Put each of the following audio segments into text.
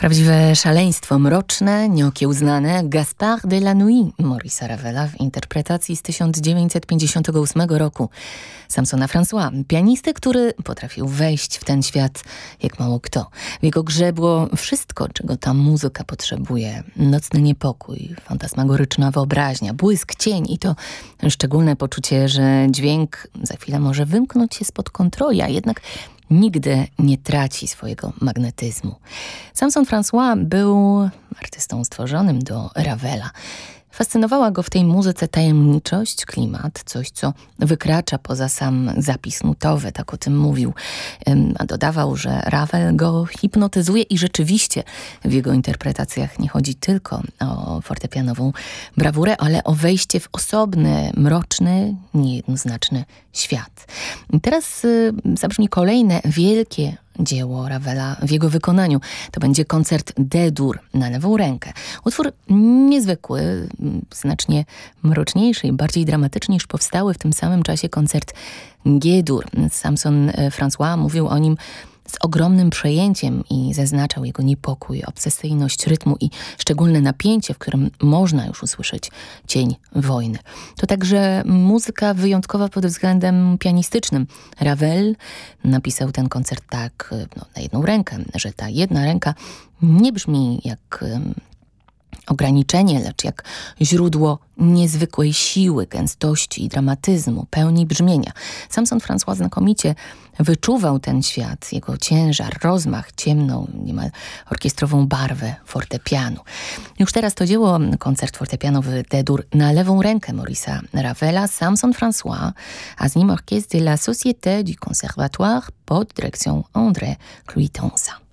Prawdziwe szaleństwo mroczne, nieokiełznane Gaspard de la Nuit Maurice Ravela w interpretacji z 1958 roku. Samsona François, pianisty, który potrafił wejść w ten świat jak mało kto. W jego grze było wszystko, czego ta muzyka potrzebuje. Nocny niepokój, fantasmagoryczna wyobraźnia, błysk, cień i to szczególne poczucie, że dźwięk za chwilę może wymknąć się spod kontroli, a jednak nigdy nie traci swojego magnetyzmu. Samson François był artystą stworzonym do Ravela. Fascynowała go w tej muzyce tajemniczość, klimat, coś co wykracza poza sam zapis nutowy, tak o tym mówił. A dodawał, że Ravel go hipnotyzuje i rzeczywiście w jego interpretacjach nie chodzi tylko o fortepianową brawurę, ale o wejście w osobny, mroczny, niejednoznaczny świat. Teraz y, zabrzmi kolejne wielkie dzieło Ravela w jego wykonaniu. To będzie koncert D-dur na lewą rękę. Utwór niezwykły, znacznie mroczniejszy i bardziej dramatyczny niż powstały w tym samym czasie koncert G-dur. Samson e, François mówił o nim z ogromnym przejęciem i zaznaczał jego niepokój, obsesyjność rytmu i szczególne napięcie, w którym można już usłyszeć cień wojny. To także muzyka wyjątkowa pod względem pianistycznym. Ravel napisał ten koncert tak no, na jedną rękę, że ta jedna ręka nie brzmi jak ograniczenie, lecz jak źródło niezwykłej siły, gęstości i dramatyzmu, pełni brzmienia. Samson François znakomicie wyczuwał ten świat, jego ciężar, rozmach, ciemną, niemal orkiestrową barwę fortepianu. Już teraz to dzieło, koncert fortepianowy D-dur na lewą rękę Maurice'a Ravela, Samson François, a z nim Orchestre de la Société du Conservatoire pod dyrekcją André Cluitonsa.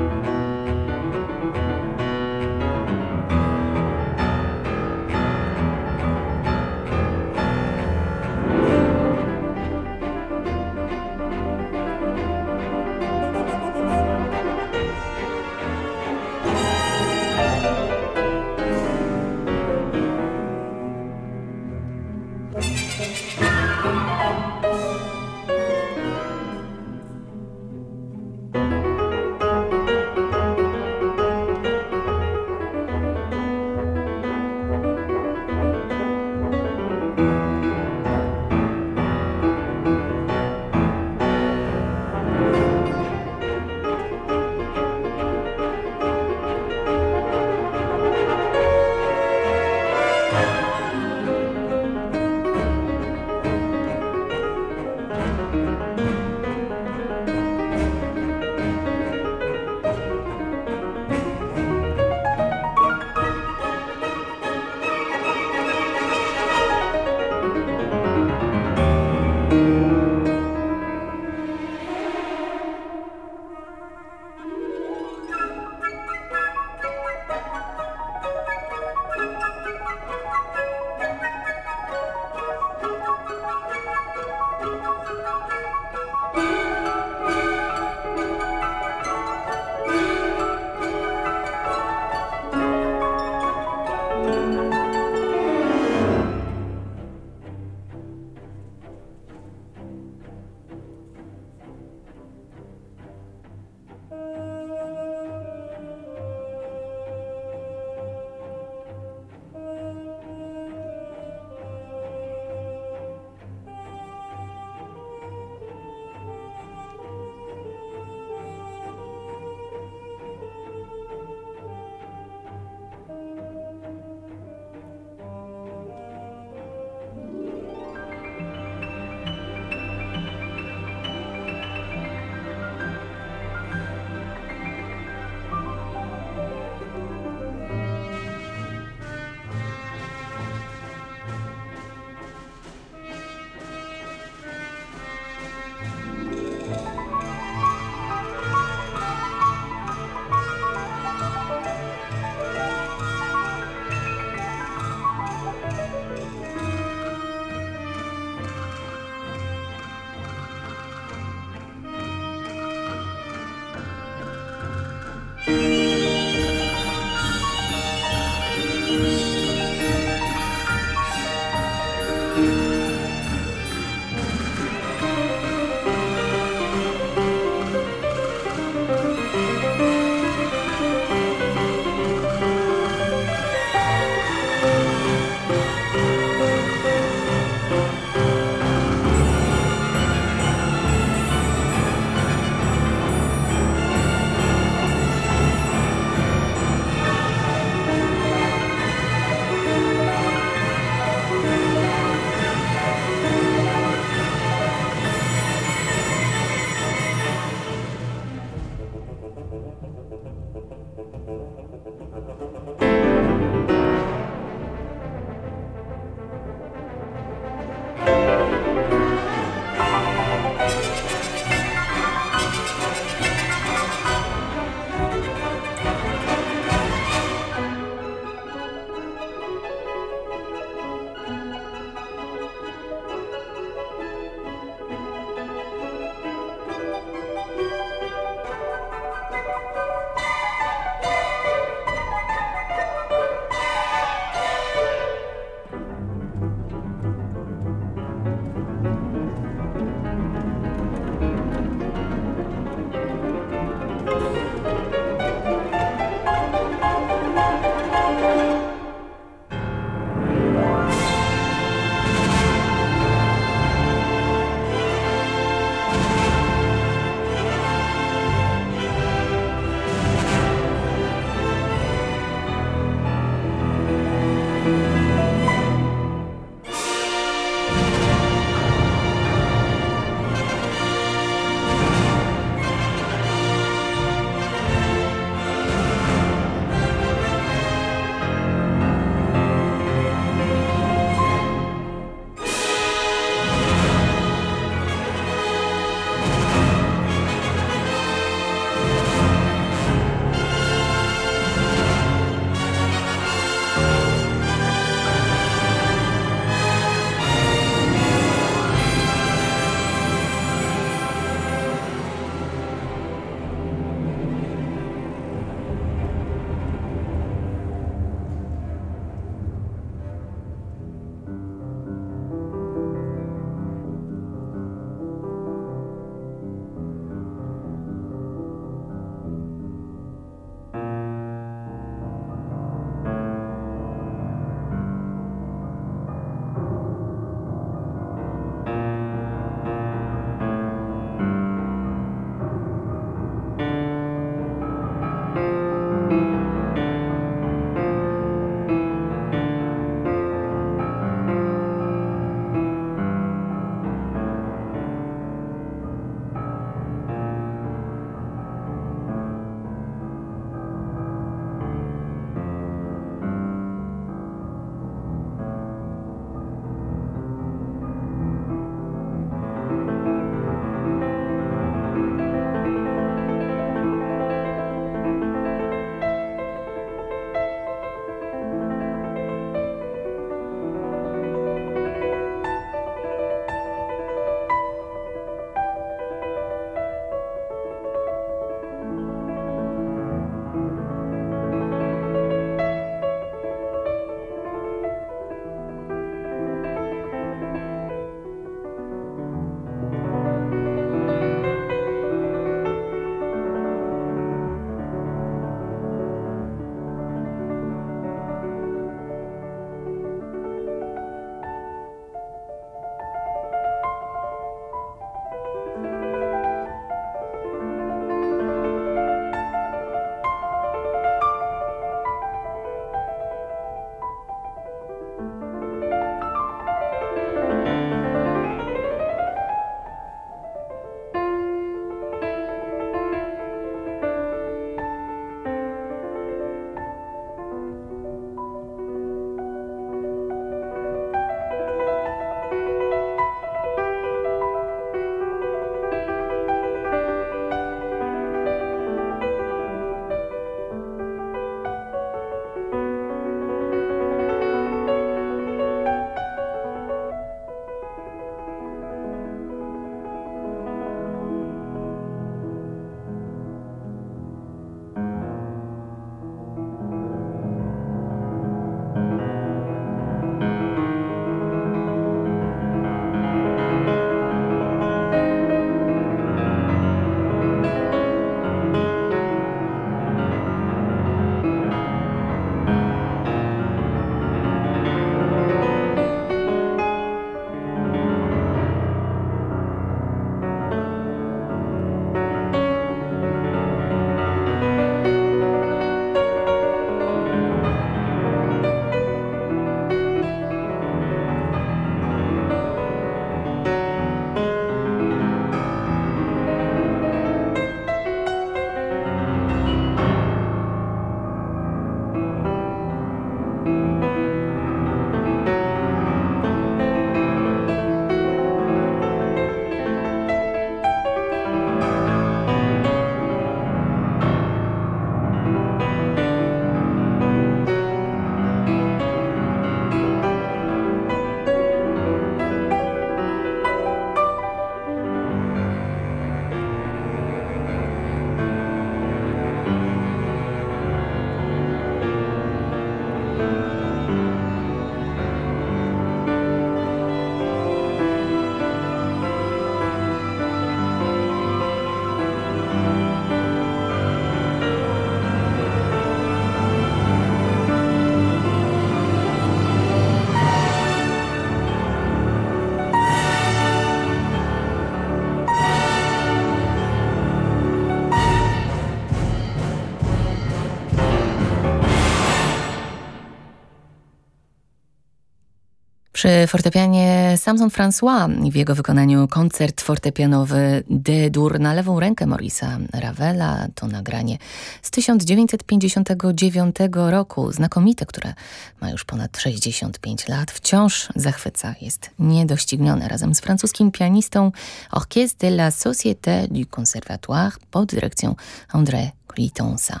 Przy fortepianie Samson François w jego wykonaniu koncert fortepianowy D-dur na lewą rękę Morisa Ravela. To nagranie z 1959 roku, znakomite, które ma już ponad 65 lat. Wciąż zachwyca, jest niedoścignione razem z francuskim pianistą Orchestre de la Société du Conservatoire pod dyrekcją André Critonsa.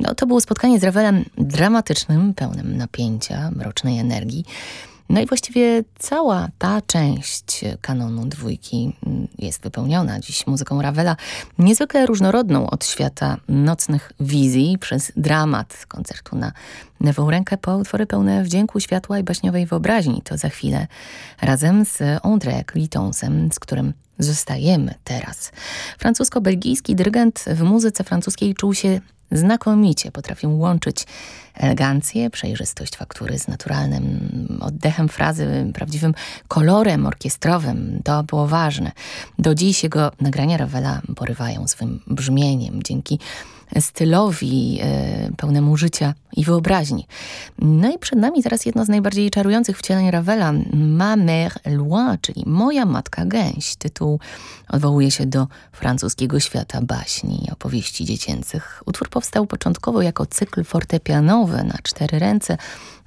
No, to było spotkanie z Ravelem dramatycznym, pełnym napięcia, mrocznej energii. No i właściwie cała ta część kanonu dwójki mm, jest wypełniona dziś muzyką Ravela, niezwykle różnorodną od świata nocnych wizji przez dramat koncertu na lewą rękę po utwory pełne wdzięku, światła i baśniowej wyobraźni. To za chwilę razem z André Clitonsem, z którym zostajemy teraz. Francusko-belgijski dyrygent w muzyce francuskiej czuł się znakomicie potrafią łączyć elegancję, przejrzystość faktury z naturalnym oddechem frazy, prawdziwym kolorem orkiestrowym. To było ważne. Do dziś jego nagrania Ravela porywają swym brzmieniem dzięki stylowi e, pełnemu życia i wyobraźni. No i przed nami teraz jedno z najbardziej czarujących wcieleń Ravela, Ma mère loin, czyli Moja matka gęś. Tytuł odwołuje się do francuskiego świata baśni i opowieści dziecięcych. Utwór powstał początkowo jako cykl fortepianowy na cztery ręce,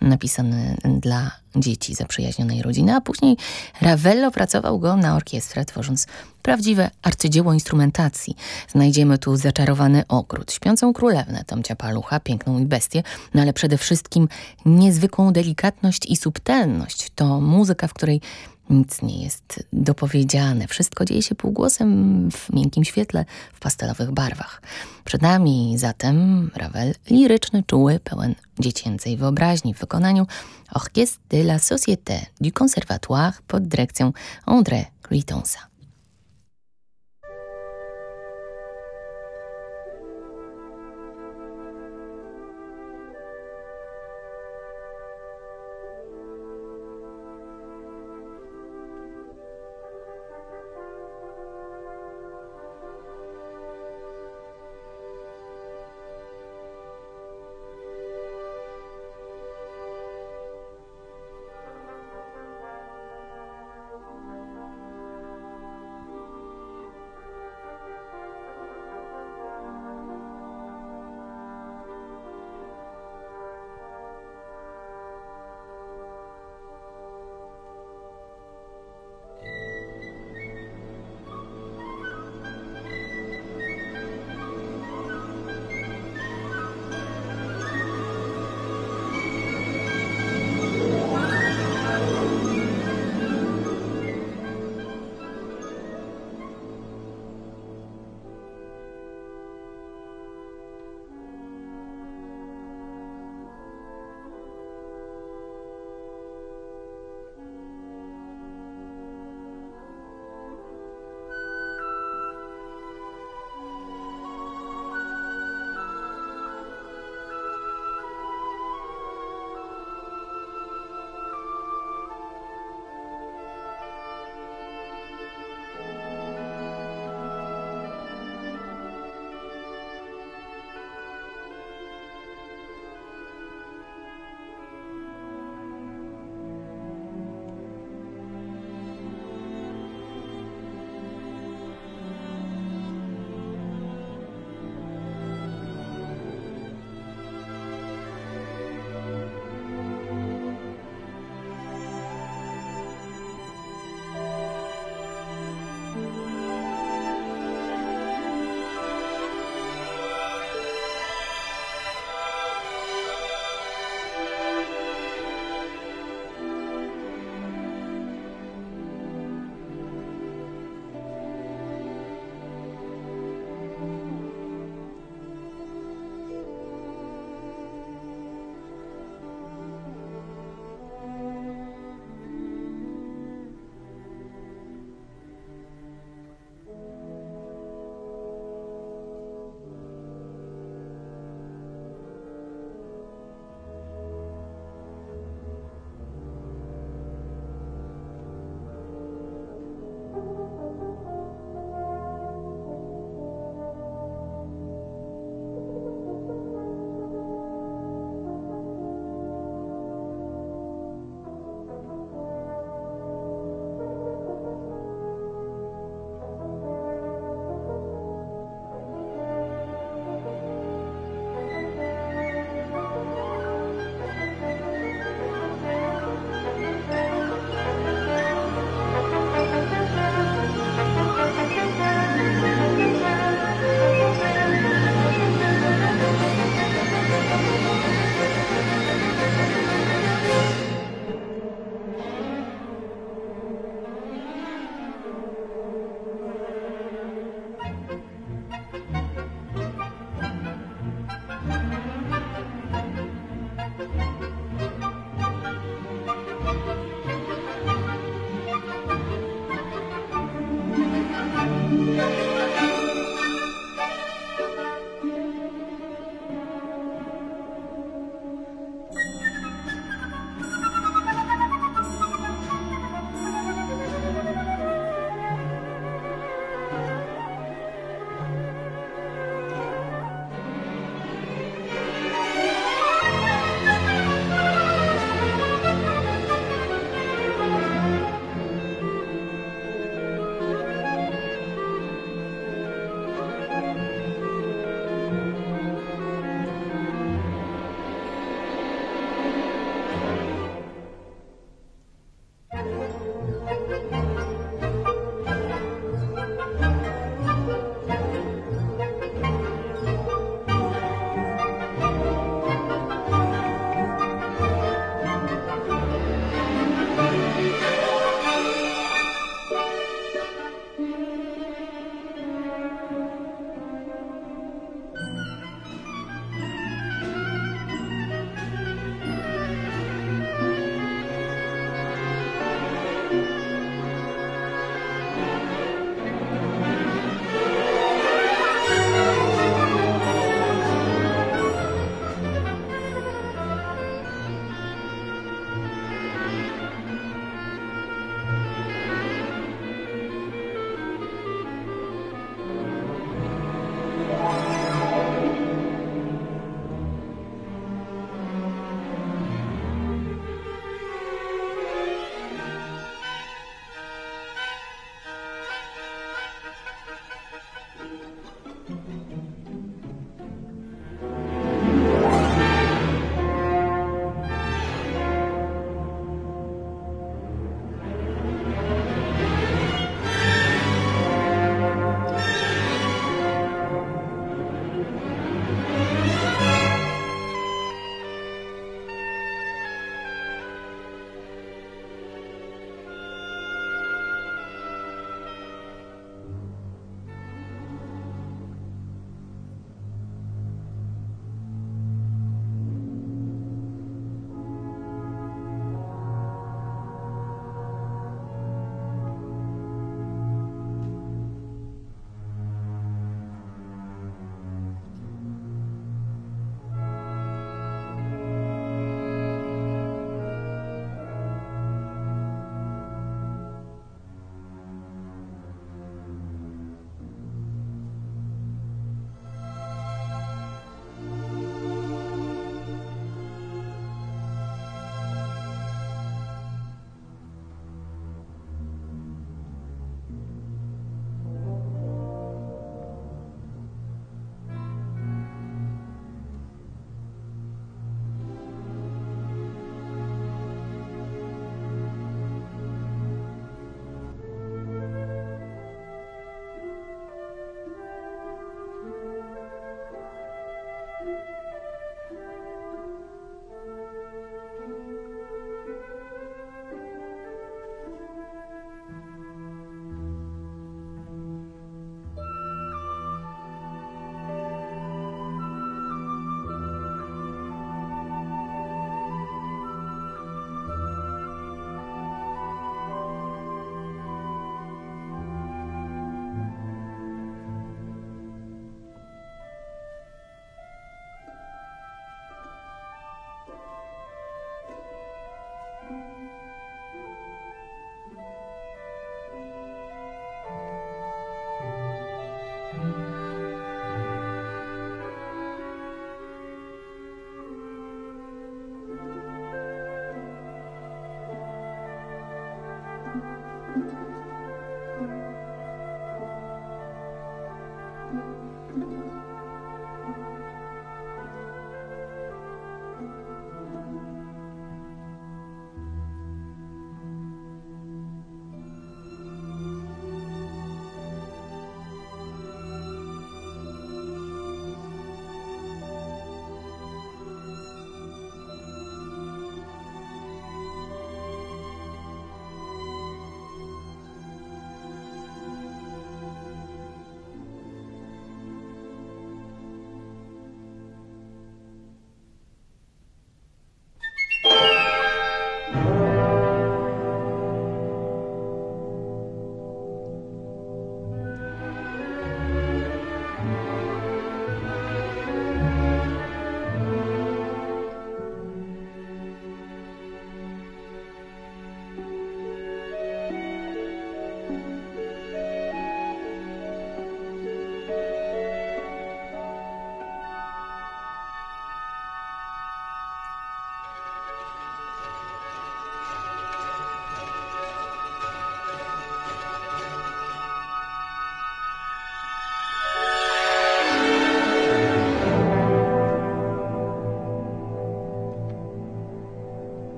napisany dla dzieci zaprzyjaźnionej rodziny, a później Ravello pracował go na orkiestrę, tworząc prawdziwe arcydzieło instrumentacji. Znajdziemy tu zaczarowany ogród, śpiącą królewnę, Tomcia Palucha, piękną i bestię, no ale przede wszystkim niezwykłą delikatność i subtelność. To muzyka, w której nic nie jest dopowiedziane. Wszystko dzieje się półgłosem w miękkim świetle, w pastelowych barwach. Przed nami zatem Ravel liryczny, czuły, pełen dziecięcej wyobraźni w wykonaniu Orchestre de la Société du Conservatoire pod dyrekcją André Critonsa.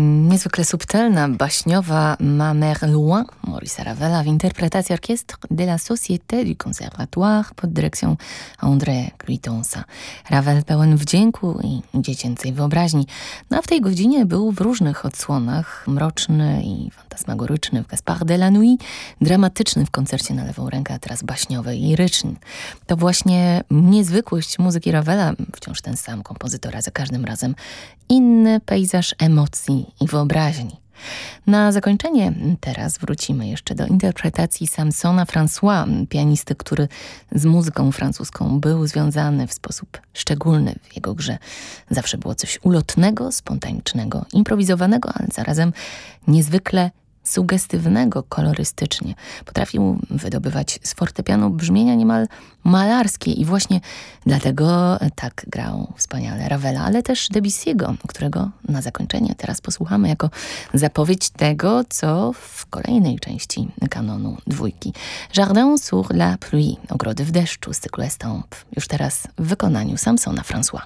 Niezwykle subtelna, baśniowa Ma Mère Loin Maurice w interpretacji Orchestre de la Société du Conservatoire pod dyrekcją André Cluitonsa. Ravel pełen wdzięku i dziecięcej wyobraźni, no a w tej godzinie był w różnych odsłonach, mroczny i fantasmagoryczny w Gaspard de la Nuit, dramatyczny w koncercie na lewą rękę, a teraz baśniowy i ryczny. To właśnie niezwykłość muzyki Ravela, wciąż ten sam kompozytora za każdym razem, inny pejzaż emocji i wyobraźni. Na zakończenie teraz wrócimy jeszcze do interpretacji Samsona François, pianisty, który z muzyką francuską był związany w sposób szczególny w jego grze. Zawsze było coś ulotnego, spontanicznego, improwizowanego, ale zarazem niezwykle sugestywnego kolorystycznie. Potrafił wydobywać z fortepianu brzmienia niemal malarskie i właśnie dlatego tak grał wspaniale Ravela, ale też Debussy'ego, którego na zakończenie teraz posłuchamy jako zapowiedź tego, co w kolejnej części kanonu dwójki. Jardin sur la pluie, ogrody w deszczu z cyklu Estampe, już teraz w wykonaniu Samsona François.